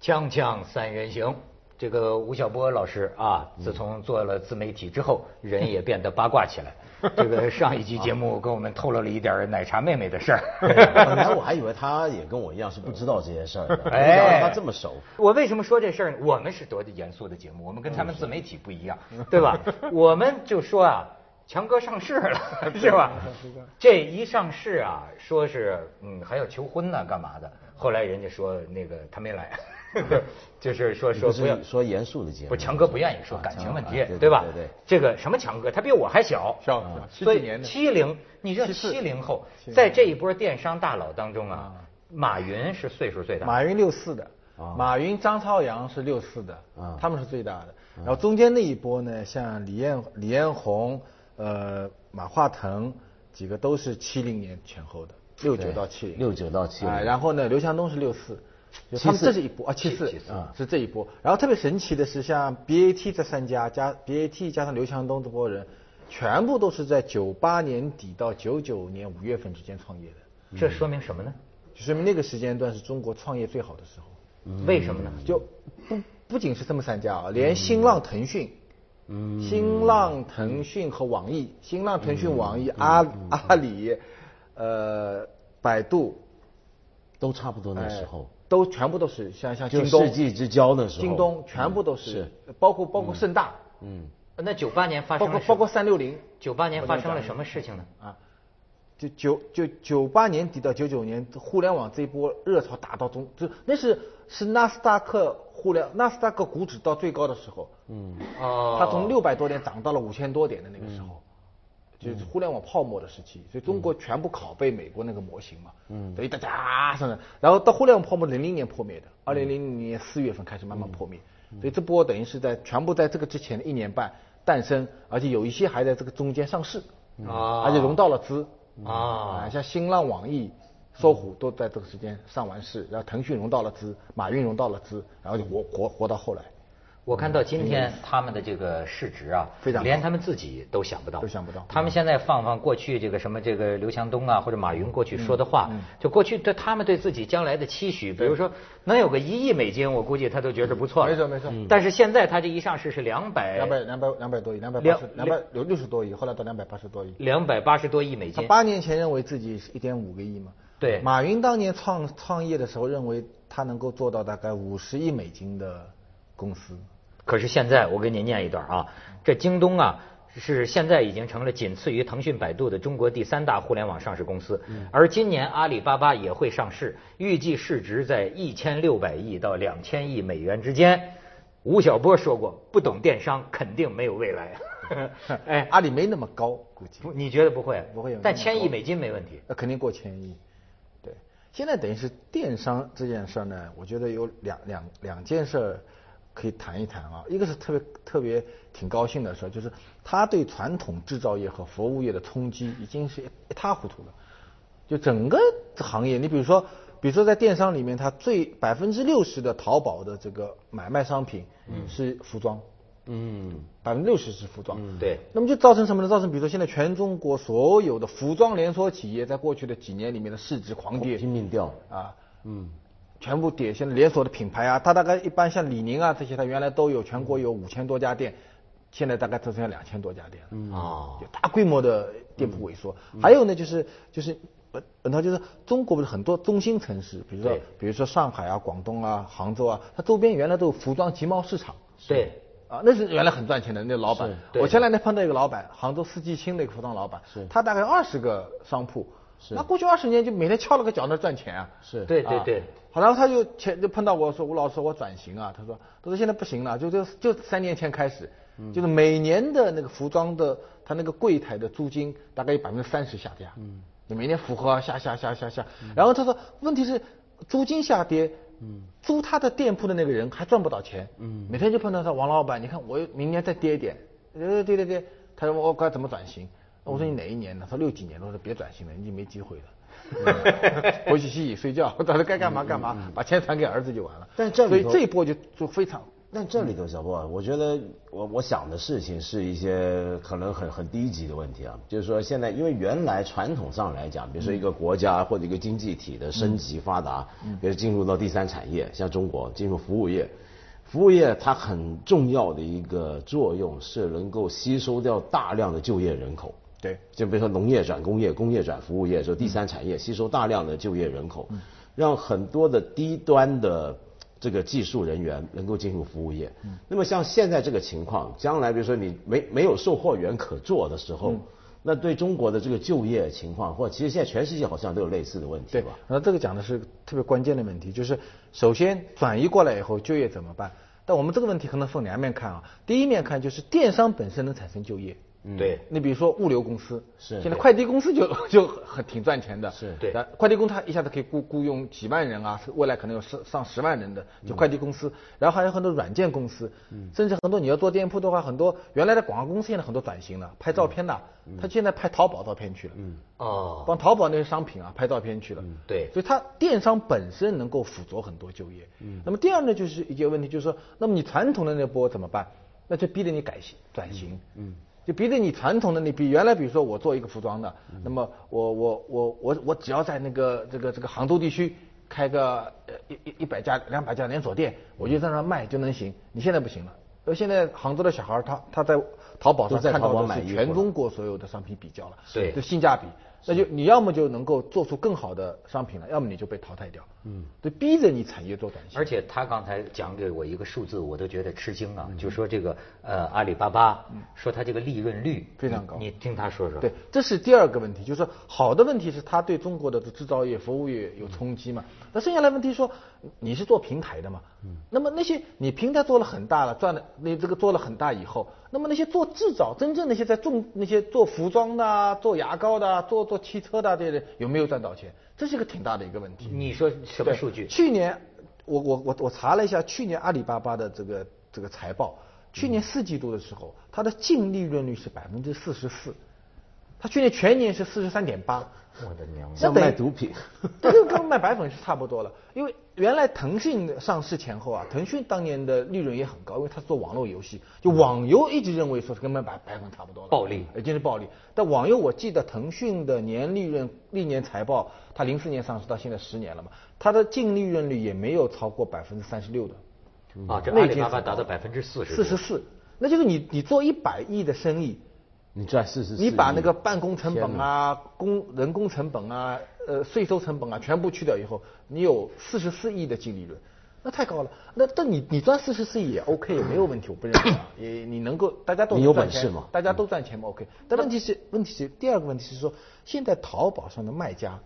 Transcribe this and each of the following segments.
锵锵三人行，这个吴晓波老师啊，自从做了自媒体之后，人也变得八卦起来。这个上一集节目跟我们透露了一点奶茶妹妹的事儿。本来我还以为他也跟我一样是不知道这些事儿的，没想到他这么熟。我为什么说这事儿呢？我们是多严肃的节目，我们跟他们自媒体不一样，对吧？我们就说啊，强哥上市了，是吧？这一上市啊，说是嗯还要求婚呢，干嘛的？后来人家说那个他没来。就是说说不要说严肃的节目，不强哥不愿意说感情问题，对吧？对对，这个什么强哥，他比我还小，小所以七零，你知道七零后在这一波电商大佬当中啊，马云是岁数最大，马云六四的，马云张朝阳是六四的，他们是最大的。然后中间那一波呢，像李彦李彦宏、呃马化腾几个都是七零年前后的，六九到七零，六九到七零。然后呢，刘强东是六四。他们这是一波啊，七四啊是这一波。然后特别神奇的是，像 BAT 这三家加 BAT 加上刘强东这波人，全部都是在九八年底到九九年五月份之间创业的。这说明什么呢？就说明那个时间段是中国创业最好的时候。为什么呢？就不不仅是这么三家啊，连新浪、腾讯，嗯，新浪、腾讯和网易，新浪、腾讯、网易、阿阿里，呃，百度，都差不多那时候。都全部都是像像京东世纪之交的时候，京东全部都是，包括包括盛大，嗯，那九八年发生包括包括三六零，九八年发生了什么事情呢？啊，就九就九八年底到九九年，互联网这一波热潮打到中，就那是是纳斯达克互联纳斯达克股指到最高的时候，嗯，哦，它从六百多点涨到了五千多点的那个时候。就是互联网泡沫的时期，所以中国全部拷贝美国那个模型嘛，嗯，所以大家上来，然后到互联网泡沫零零年破灭的，二零零零年四月份开始慢慢破灭，所以这波等于是在全部在这个之前的一年半诞生，而且有一些还在这个中间上市，啊，而且融到了资，啊，像新浪、网易、搜狐都在这个时间上完市，然后腾讯融到了资，马云融到了资，然后就活活活到后来。我看到今天他们的这个市值啊，非常连他们自己都想不到，都想不到。他们现在放放过去这个什么这个刘强东啊或者马云过去说的话，就过去对他们对自己将来的期许，比如说能有个一亿美金，我估计他都觉得不错。没错没错。但是现在他这一上市是两百两百两百两百多亿，两百八十两百六六十多亿，后来到两百八十多亿。两百八十多亿美金。八年前认为自己是一点五个亿嘛？对。马云当年创创业的时候认为他能够做到大概五十亿美金的公司。可是现在我给您念一段啊，这京东啊是现在已经成了仅次于腾讯、百度的中国第三大互联网上市公司，而今年阿里巴巴也会上市，预计市值在一千六百亿到两千亿美元之间。吴晓波说过，不懂电商肯定没有未来。哎，阿里没那么高，估计你觉得不会？不会有，但千亿美金没问题。那肯定过千亿。对，现在等于是电商这件事呢，我觉得有两两两件事。可以谈一谈啊，一个是特别特别挺高兴的事儿，就是它对传统制造业和服务业的冲击已经是一塌糊涂了。就整个行业，你比如说，比如说在电商里面，它最百分之六十的淘宝的这个买卖商品是服装，嗯，百分之六十是服装，对。那么就造成什么呢？造成比如说现在全中国所有的服装连锁企业在过去的几年里面的市值狂跌，拼命掉啊，嗯。全部典型的连锁的品牌啊，它大概一般像李宁啊这些，它原来都有全国有五千多家店，现在大概只剩下两千多家店了。啊，有大规模的店铺萎缩。还有呢，就是就是呃，它就是中国不是很多中心城市，比如说比如说上海啊、广东啊、杭州啊，它周边原来都有服装集贸市场。对。啊，那是原来很赚钱的那老板。我前两天碰到一个老板，杭州四季青的一个服装老板，他大概二十个商铺。那过去二十年就每天翘了个脚那赚钱啊！是对对对。好，然后他就前就碰到我说吴老师我转型啊，他说他说现在不行了，就就就三年前开始，就是每年的那个服装的他那个柜台的租金大概有百分之三十下跌，嗯，你每年符合下下下下下，然后他说问题是租金下跌，嗯，租他的店铺的那个人还赚不到钱，嗯，每天就碰到他王老板，你看我明年再跌一点，呃对对对，他说我该怎么转型？我说你哪一年呢？他说六几年。我说别转型了，你就没机会了。回去洗洗睡觉，到时候该干嘛干嘛，把钱传给儿子就完了。但这所以这一波就就非常但这里头小波，我觉得我我想的事情是一些可能很很低级的问题啊，就是说现在因为原来传统上来讲，比如说一个国家或者一个经济体的升级发达，比如进入到第三产业，像中国进入服务业，服务业它很重要的一个作用是能够吸收掉大量的就业人口。对，就比如说农业转工业，工业转服务业，说第三产业吸收大量的就业人口，让很多的低端的这个技术人员能够进入服务业。那么像现在这个情况，将来比如说你没没有售货员可做的时候，那对中国的这个就业情况，或者其实现在全世界好像都有类似的问题对吧？，然后这个讲的是特别关键的问题，就是首先转移过来以后就业怎么办？但我们这个问题可能分两面看啊。第一面看就是电商本身能产生就业，对，你比如说物流公司，是现在快递公司就 就很挺赚钱的，是。对。那快递公司它一下子可以雇雇佣几万人啊，未来可能有上上十万人的就快递公司，然后还有很多软件公司，嗯。甚至很多你要做店铺的话，很多原来的广告公司现在很多转型了，拍照片的，他现在拍淘宝照片去了，嗯。哦，帮淘宝那些商品啊拍照片去了，对。所以它电商本身能够辅佐很多就业。嗯，那么第二呢，就是一些问题，就是说，那么你传统的那波怎么办？那就逼着你改型转型。嗯，就比着你传统的你，比原来比如说我做一个服装的，那么我我我我我只要在那个这个这个杭州地区开个呃一一一百家两百家连锁店，我就在那儿卖就能行。你现在不行了。呃，现在杭州的小孩儿他他在淘宝上看到的买全中国所有的商品比较了，对就性价比。那就你要么就能够做出更好的商品来，要么你就被淘汰掉。嗯，对，逼着你产业做转型。而且他刚才讲给我一个数字，我都觉得吃惊嗯啊，就说这个呃阿里巴巴，说它这个利润率非常高你你听他说说。对，这是第二个问题，就是说好的问题是它对中国的制造业、服务业有冲击嘛。那剩下来问题说，你是做平台的嘛？嗯。那么那些你平台做了很大了，赚了你这个做了很大以后，那么那些做制造、真正那些在重那些做服装的啊、做牙膏的啊、做做汽车的啊这些人有没有赚到钱？这是一个挺大的一个问题。你说什么数据？去年我我我我查了一下，去年阿里巴巴的这个这个财报，去年四季度的时候，它的净利润率是百分之四十四，它去年全年是四十三点八。我的娘呀！像卖毒品，这就跟卖白粉是差不多了。因为原来腾讯上市前后啊，腾讯当年的利润也很高，因为它做网络游戏，就网游一直认为说是跟卖白白粉差不多了，暴利已经是暴利。但网游我记得腾讯的年利润历年财报，它零四年上市到现在十年了嘛，它的净利润率也没有超过百分之三十六的。啊，这那阿里巴巴已经达到百分之四十，四十四，那就是你你做一百亿的生意，你赚四十，你把那个办公成本啊、工人工成本啊、呃税收成本啊全部去掉以后，你有四十四亿的净利润，那太高了。那但你你赚四十四亿也 OK，也 没有问题，我不认为啊，也你能够大家都你有本事嘛大家都赚钱嘛 OK。但问题是问题是第二个问题是说，现在淘宝上的卖家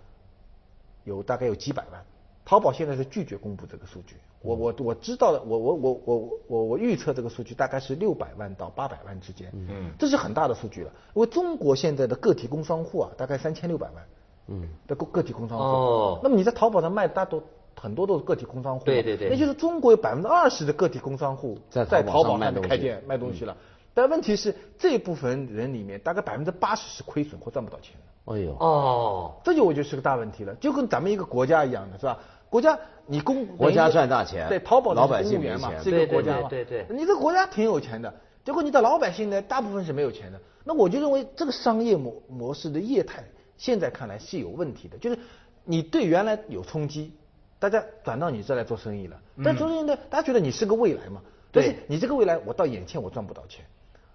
有大概有几百万，淘宝现在是拒绝公布这个数据。我我我知道的，我我我我我我预测这个数据大概是六百万到八百万之间，嗯，这是很大的数据了。因为中国现在的个体工商户啊，大概三千六百万，嗯，的个个体工商户。哦那么你在淘宝上卖，大多很多都是个体工商户，对对对那就是中国有百分之二十的个体工商户在在淘宝上开店卖东西了。但问题是，这部分人里面大概百分之八十是亏损或赚不到钱的。哎呦，哦，这就我觉得是个大问题了，就跟咱们一个国家一样的是吧？国家你公国家赚大钱对，淘宝的老百姓员嘛是一个国家嘛，对对对对你这个国家挺有钱的，结果你的老百姓呢，大部分是没有钱的。那我就认为这个商业模模式的业态，现在看来是有问题的，就是你对原来有冲击，大家转到你这来做生意了，但中间呢，大家觉得你是个未来嘛，但是你这个未来，我到眼前我赚不到钱。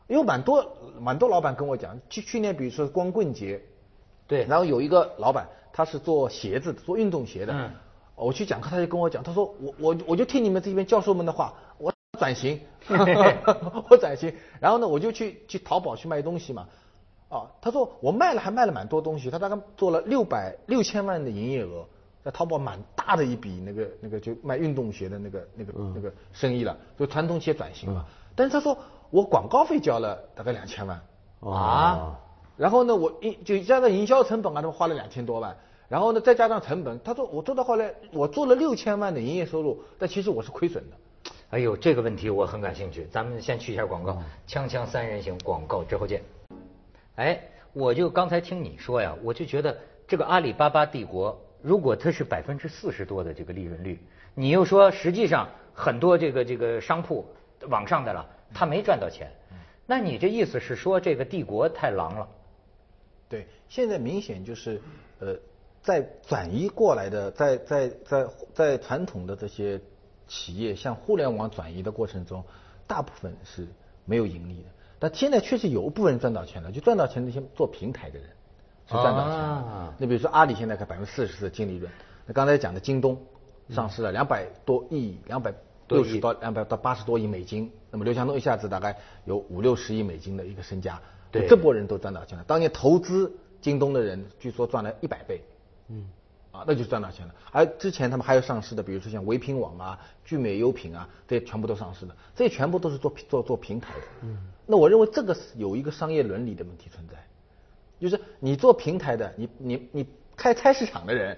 因为蛮多蛮多老板跟我讲，去去年比如说光棍节，对。然后有一个老板，他是做鞋子的，做运动鞋的。嗯我去讲课，他就跟我讲，他说我我我就听你们这边教授们的话，我转型，我转型，然后呢，我就去去淘宝去卖东西嘛。啊，他说我卖了还卖了蛮多东西，他大概做了六百六千万的营业额，在淘宝蛮大的一笔那个那个就卖运动鞋的那个那个、那个生意了，就传统企业转型嘛。但是他说我广告费交了大概两千万。啊，然后呢，我一就加上营销成本啊，他们花了两千多万。然后呢，再加上成本，他说我做到后来，我做了六千万的营业收入，但其实我是亏损的。哎呦，这个问题我很感兴趣，咱们先去一下广告，锵锵三人行广告之后见。哎，我就刚才听你说呀，我就觉得这个阿里巴巴帝国，如果它是百分之四十多的这个利润率，你又说实际上很多这个这个商铺网上的了，他没赚到钱。那你这意思是说这个帝国太狼了？对，现在明显就是呃，在转移过来的，在在在在传统的这些企业向互联网转移的过程中，大部分是没有盈利的。但现在确实有一部分人赚到钱了，就赚到钱那些做平台的人是赚到钱了。那比如说阿里现在开百分之四十的净利润，那刚才讲的京东上市了两百多亿，两百六十到两百到八十多亿美金，那么刘强东一下子大概有五六十亿美金的一个身家，对这波人都赚到钱了。当年投资京东的人据说赚了一百倍，嗯，啊，那就赚到钱了。而之前他们还有上市的，比如说像唯品网啊、聚美优品啊，这些全部都上市的，这些全部都是做做做平台的。嗯，那我认为这个是有一个商业伦理的问题存在，就是你做平台的，你你你开菜市场的人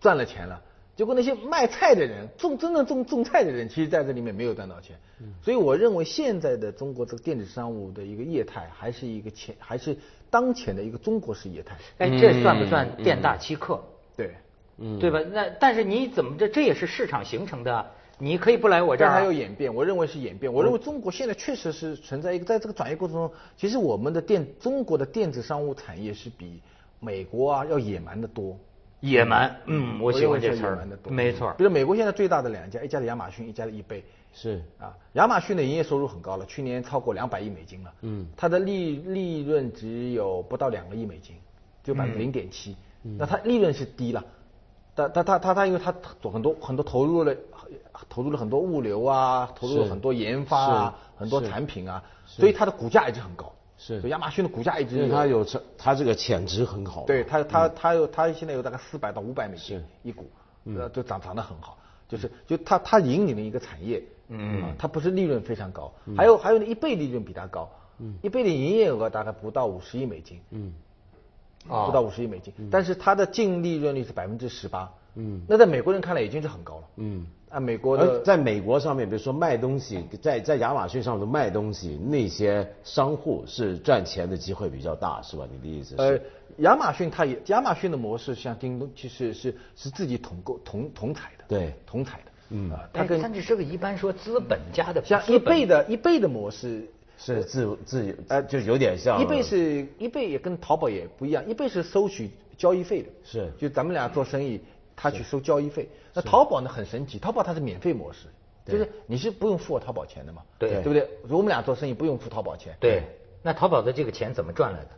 赚了钱了。结果那些卖菜的人，种真正种种菜的人，其实在这里面没有赚到钱。所以我认为现在的中国这个电子商务的一个业态，还是一个前还是当前的一个中国式业态。哎，这算不算店大欺客？对，嗯，对吧？那但是你怎么这这也是市场形成的？你可以不来我这儿，还有演变。我认为是演变。我认为中国现在确实是存在一个，在这个转移过程中，其实我们的电中国的电子商务产业是比美国啊要野蛮的多。野蛮，嗯，我喜欢这词儿，没错。比如美国现在最大的两家，一家是亚马逊，一家是易贝，是。啊，亚马逊的营业收入很高了，去年超过两百亿美金了，嗯，它的利利润只有不到两个亿美金，就百分之零点七，那它利润是低了，但它它它它因为它做很多很多投入了，投入了很多物流啊，投入了很多研发啊，很多产品啊，所以它的股价一直很高。是，亚马逊的股价一直，因为它有它它这个潜值很好。对它它它有它现在有大概四百到五百美金一股，呃，都涨涨得很好。就是就它它引领了一个产业，嗯，它不是利润非常高，还有还有一倍利润比它高，嗯，一倍的营业额大概不到五十亿美金，嗯，啊，不到五十亿美金，但是它的净利润率是百分之十八，嗯，那在美国人看来已经是很高了，嗯。啊，美国的在美国上面，比如说卖东西，在在亚马逊上面卖东西，那些商户是赚钱的机会比较大，是吧？你的意思是？呃，亚马逊它也亚马逊的模式像京东，其实是是自己统购同同台的，对，同台的，嗯，它跟它这个一般说资本家的，像一倍的一倍的模式是自自呃，就有点像一倍是一倍也跟淘宝也不一样，一倍是收取交易费的，是就咱们俩做生意。他去收交易费，那淘宝呢很神奇，淘宝它是免费模式，就是你是不用付我淘宝钱的嘛，对。对不对？我们俩做生意不用付淘宝钱，对。那淘宝的这个钱怎么赚来的？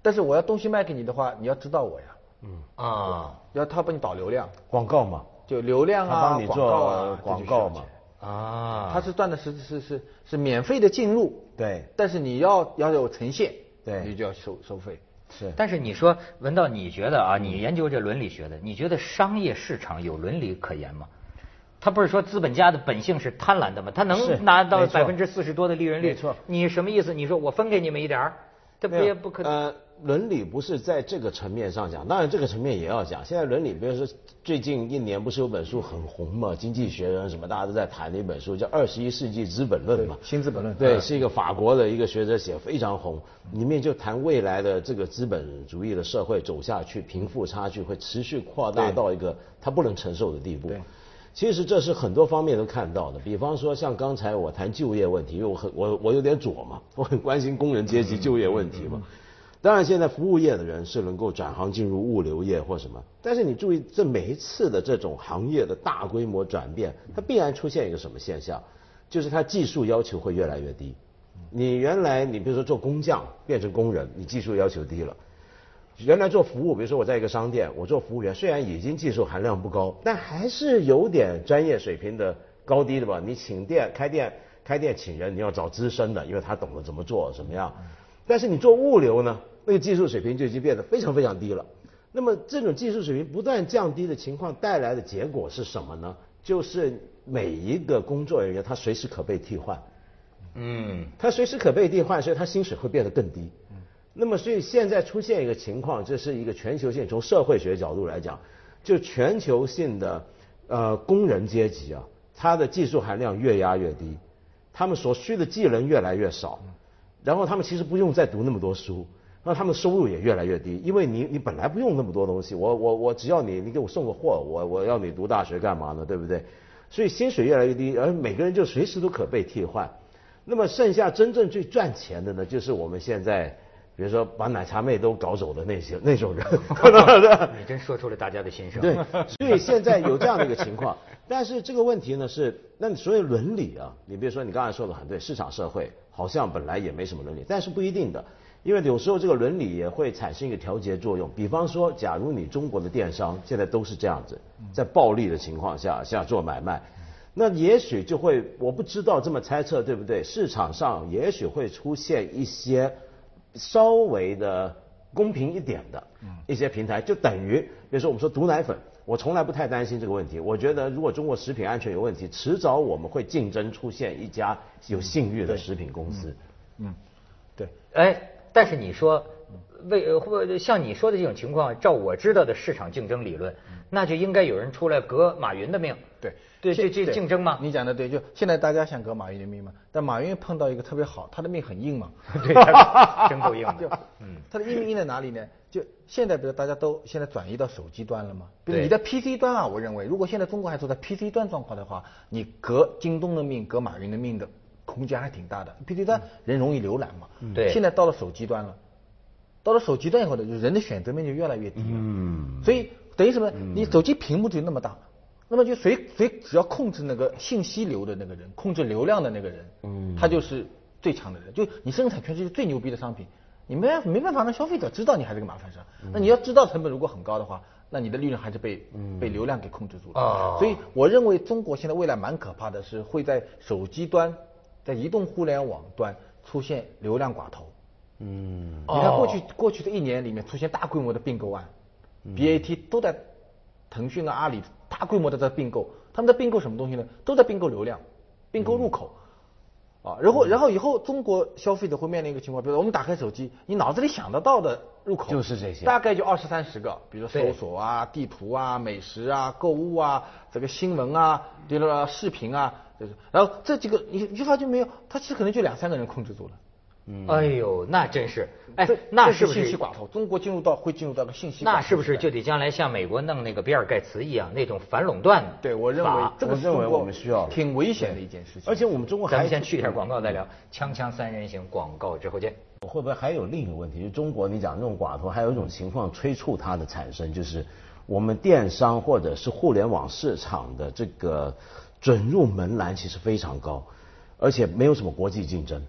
但是我要东西卖给你的话，你要知道我呀，嗯。啊，要他帮你导流量，广告嘛，就流量啊，帮你做广告嘛，啊，他是赚的是是是是免费的进入，对，但是你要要有呈现，对，你就要收收费。是，但是你说文道，你觉得啊，你研究这伦理学的，你觉得商业市场有伦理可言吗？他不是说资本家的本性是贪婪的吗？他能拿到百分之四十多的利润率？没错。你什么意思？你说我分给你们一点儿，这不也不可能。伦理不是在这个层面上讲，当然这个层面也要讲。现在伦理，比如说最近一年不是有本书很红嘛，《经济学人》什么大家都在谈的一本书，叫《二十一世纪资本论》嘛，《新资本论》。对，是一个法国的一个学者写，非常红。里面就谈未来的这个资本主义的社会走下去，贫富差距会持续扩大到一个他不能承受的地步。对，其实这是很多方面都看到的。比方说像刚才我谈就业问题，因为我很我我有点左嘛，我很关心工人阶级就业问题嘛。当然，现在服务业的人是能够转行进入物流业或什么，但是你注意，这每一次的这种行业的大规模转变，它必然出现一个什么现象，就是它技术要求会越来越低。你原来你比如说做工匠变成工人，你技术要求低了；原来做服务，比如说我在一个商店，我做服务员，虽然已经技术含量不高，但还是有点专业水平的高低的吧。你请店开店开店请人，你要找资深的，因为他懂得怎么做怎么样。但是你做物流呢？那个技术水平就已经变得非常非常低了。那么这种技术水平不断降低的情况带来的结果是什么呢？就是每一个工作人员他随时可被替换。嗯，他随时可被替换，所以他薪水会变得更低。嗯，那么所以现在出现一个情况，这是一个全球性，从社会学角度来讲，就全球性的呃工人阶级啊，他的技术含量越压越低，他们所需的技能越来越少，然后他们其实不用再读那么多书。那他们收入也越来越低，因为你你本来不用那么多东西，我我我只要你你给我送个货，我我要你读大学干嘛呢？对不对？所以薪水越来越低，而每个人就随时都可被替换。那么剩下真正最赚钱的呢，就是我们现在，比如说把奶茶妹都搞走的那些那种人。你真说出了大家的心声。对，所以现在有这样的一个情况，但是这个问题呢是，那你所以伦理啊，你比如说你刚才说的很对，市场社会好像本来也没什么伦理，但是不一定的，因为有时候这个伦理也会产生一个调节作用。比方说，假如你中国的电商现在都是这样子，在暴利的情况下下做买卖。那也许就会，我不知道这么猜测对不对？市场上也许会出现一些稍微的公平一点的一些平台，就等于比如说我们说毒奶粉，我从来不太担心这个问题。我觉得如果中国食品安全有问题，迟早我们会竞争出现一家有信誉的食品公司。嗯，对。哎，但是你说为或像你说的这种情况，照我知道的市场竞争理论，那就应该有人出来革马云的命。对。对，这这竞争吗？你讲的对，就现在大家想革马云的命嘛，但马云碰到一个特别好，他的命很硬嘛，对，真够硬的。嗯，他的硬命硬在哪里呢？就现在，比如大家都现在转移到手机端了嘛，比如你在 PC 端啊，我认为如果现在中国还处在 PC 端状况的话，你革京东的命，革马云的命的空间还挺大的。PC 端人容易浏览嘛，对。现在到了手机端了，到了手机端以后呢，就人的选择面就越来越低了。嗯。所以等于什么？你手机屏幕就那么大。那么就谁谁只要控制那个信息流的那个人，控制流量的那个人，嗯，他就是最强的人。就你生产全世界最牛逼的商品，你没没办法让消费者知道你还是个麻烦事。那你要知道成本如果很高的话，那你的利润还是被被流量给控制住了。所以我认为中国现在未来蛮可怕的是会在手机端，在移动互联网端出现流量寡头。嗯，你看过去过去的一年里面出现大规模的并购案，BAT 都在腾讯啊阿里。大规模的在并购，他们在并购什么东西呢？都在并购流量，并购入口，啊，然后然后以后中国消费者会面临一个情况，比如我们打开手机，你脑子里想得到的入口就是这些，大概就二十三十个，比如搜索啊、地图啊、美食啊、购物啊、这个新闻啊、比如说视频啊，就是，然后这几个你你就发觉没有，它其实可能就两三个人控制住了。哎呦，那真是，哎，那是不是信息寡头？中国进入到会进入到个信息，那是不是就得将来像美国弄那个比尔盖茨一样那种反垄断？对我认为这个认为我们需要挺危险的一件事情。而且我们中国，咱们先去一下广告再聊。锵锵三人行，广告之后见。会不会还有另一个问题？就中国，你讲这种寡头，还有一种情况催促它的产生，就是我们电商或者是互联网市场的这个准入门槛其实非常高，而且没有什么国际竞争。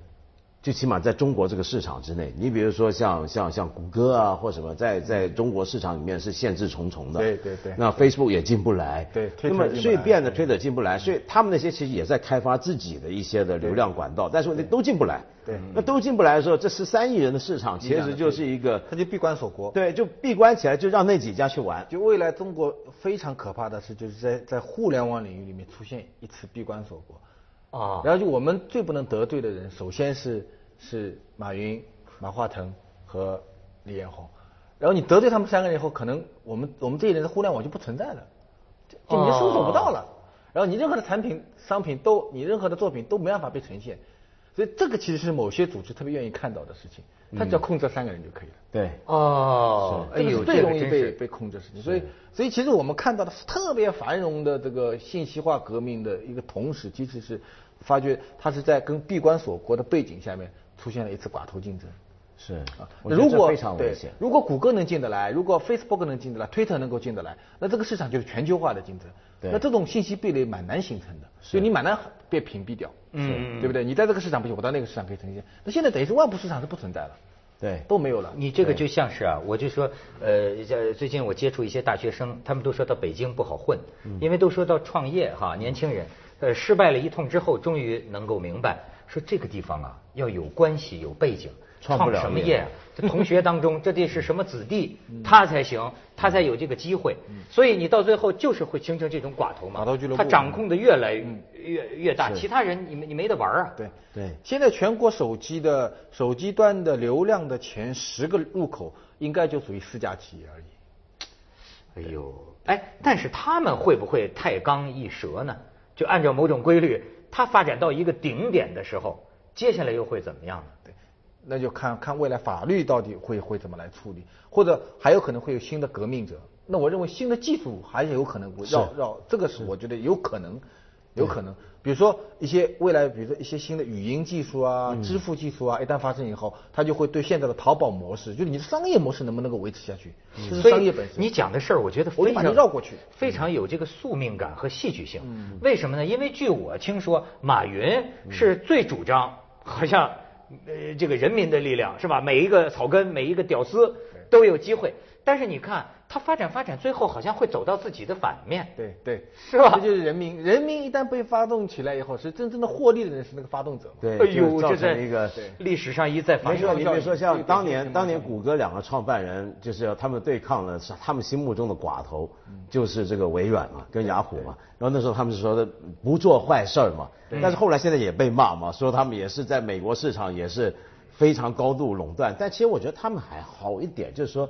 就起码在中国这个市场之内，你比如说像像像谷歌啊或什么，在在中国市场里面是限制重重的。对对对。那 Facebook 也进不来。对。那么所以变得推特进不来，所以他们那些其实也在开发自己的一些的流量管道，但是问题都进不来。对。那都进不来的时候，这十三亿人的市场其实就是一个，他就闭关锁国。对，就闭关起来，就让那几家去玩。就未来中国非常可怕的是，就是在在互联网领域里面出现一次闭关锁国。啊。然后就我们最不能得罪的人，首先是。是马云、马化腾和李彦宏，然后你得罪他们三个人以后，可能我们我们这一人的互联网就不存在了，就你就搜索不到了，然后你任何的产品、商品都，你任何的作品都没办法被呈现，所以这个其实是某些组织特别愿意看到的事情，他只要控制三个人就可以了。对，哦，这个是最容易被被控制的事情，所以所以其实我们看到的是特别繁荣的这个信息化革命的一个同时，其实是发觉他是在跟闭关锁国的背景下面。出现了一次寡头竞争，是啊，如果非常危险。如果谷歌能进得来，如果 Facebook 能进得来，Twitter 能够进得来，那这个市场就是全球化的竞争。对那这种信息壁垒蛮难形成的，所以你蛮难被屏蔽掉，嗯，对不对？你在这个市场不行，我到那个市场可以呈现。那现在等于是外部市场是不存在了，对，都没有了。你这个就像是啊，我就说，呃，最近我接触一些大学生，他们都说到北京不好混，因为都说到创业哈，年轻人，呃，失败了一通之后，终于能够明白。说这个地方啊，要有关系有背景，创什么业？这同学当中，这得是什么子弟，他才行，他才有这个机会。所以你到最后就是会形成这种寡头嘛。寡头俱乐部，他掌控的越来越越大，其他人你没你没得玩啊。对对。现在全国手机的手机端的流量的前十个入口，应该就属于四家企业而已。哎呦，哎，但是他们会不会太刚一折呢？就按照某种规律。它发展到一个顶点的时候，接下来又会怎么样呢？对，那就看看未来法律到底会会怎么来处理，或者还有可能会有新的革命者。那我认为新的技术还是有可能要要，这个是我觉得有可能有可能。比如说一些未来，比如说一些新的语音技术啊、支付技术啊，一旦发生以后，它就会对现在的淘宝模式，就是你的商业模式能不能够维持下去，这是所以商业本身。你讲的事儿，我觉得我就把非常你绕过去非常有这个宿命感和戏剧性。为什么呢？因为据我听说，马云是最主张，好像呃这个人民的力量是吧？每一个草根，每一个屌丝都有机会。但是你看他发展发展，最后好像会走到自己的反面。对对，是吧这就是人民，人民一旦被发动起来以后，是真正的获利的人是那个发动者嘛。对，哎呦，就造这在成一个。历史上一再发没错，生。你比如说像当年当年谷歌两个创办人，就是他们对抗了是他们心目中的寡头，就是这个微软嘛，跟雅虎嘛。然后那时候他们是说的不做坏事儿嘛，但是后来现在也被骂嘛，说他们也是在美国市场也是非常高度垄断。但其实我觉得他们还好一点，就是说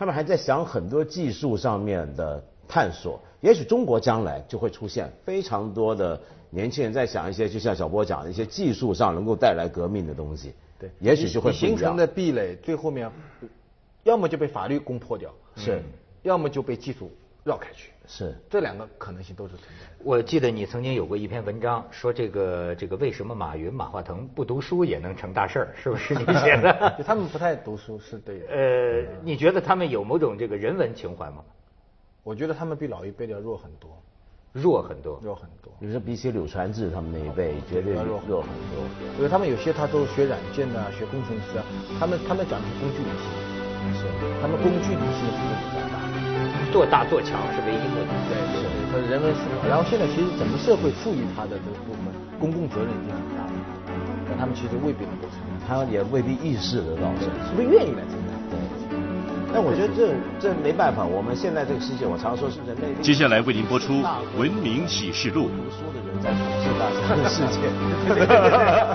他们还在想很多技术上面的探索。也许中国将来就会出现非常多的年轻人在想一些，就像小波讲的一些技术上能够带来革命的东西。对，也许就会形成的壁垒，最后面要么就被法律攻破掉，是。要么就被技术绕开去，是。这两个可能性都是存在的。我记得你曾经有过一篇文章，说这个这个为什么马云、马化腾不读书也能成大事儿，是不是你写的？就 他们不太读书是对的。呃，你觉得他们有某种这个人文情怀吗？我觉得他们比老一辈的要弱很多，弱很多。弱很多。你说比起柳传志他们那一辈，绝对弱弱很多。因为他们有些他都学软件呐、学工程师啊，他们他们讲的是工具理性，是，他们工具理性。做大做强是唯一目的。对对对，他的人文思考。然后现在其实整个社会赋予他的这个部分公共责任已经很大了，但他们其实未必能够承担，他也未必意识得到这个。是不是愿意来承担？但我觉得这这没办法，我们现在这个世界，我常说是人类。接下来为您播出《文明启示录》。读书的人在统治大家的世界。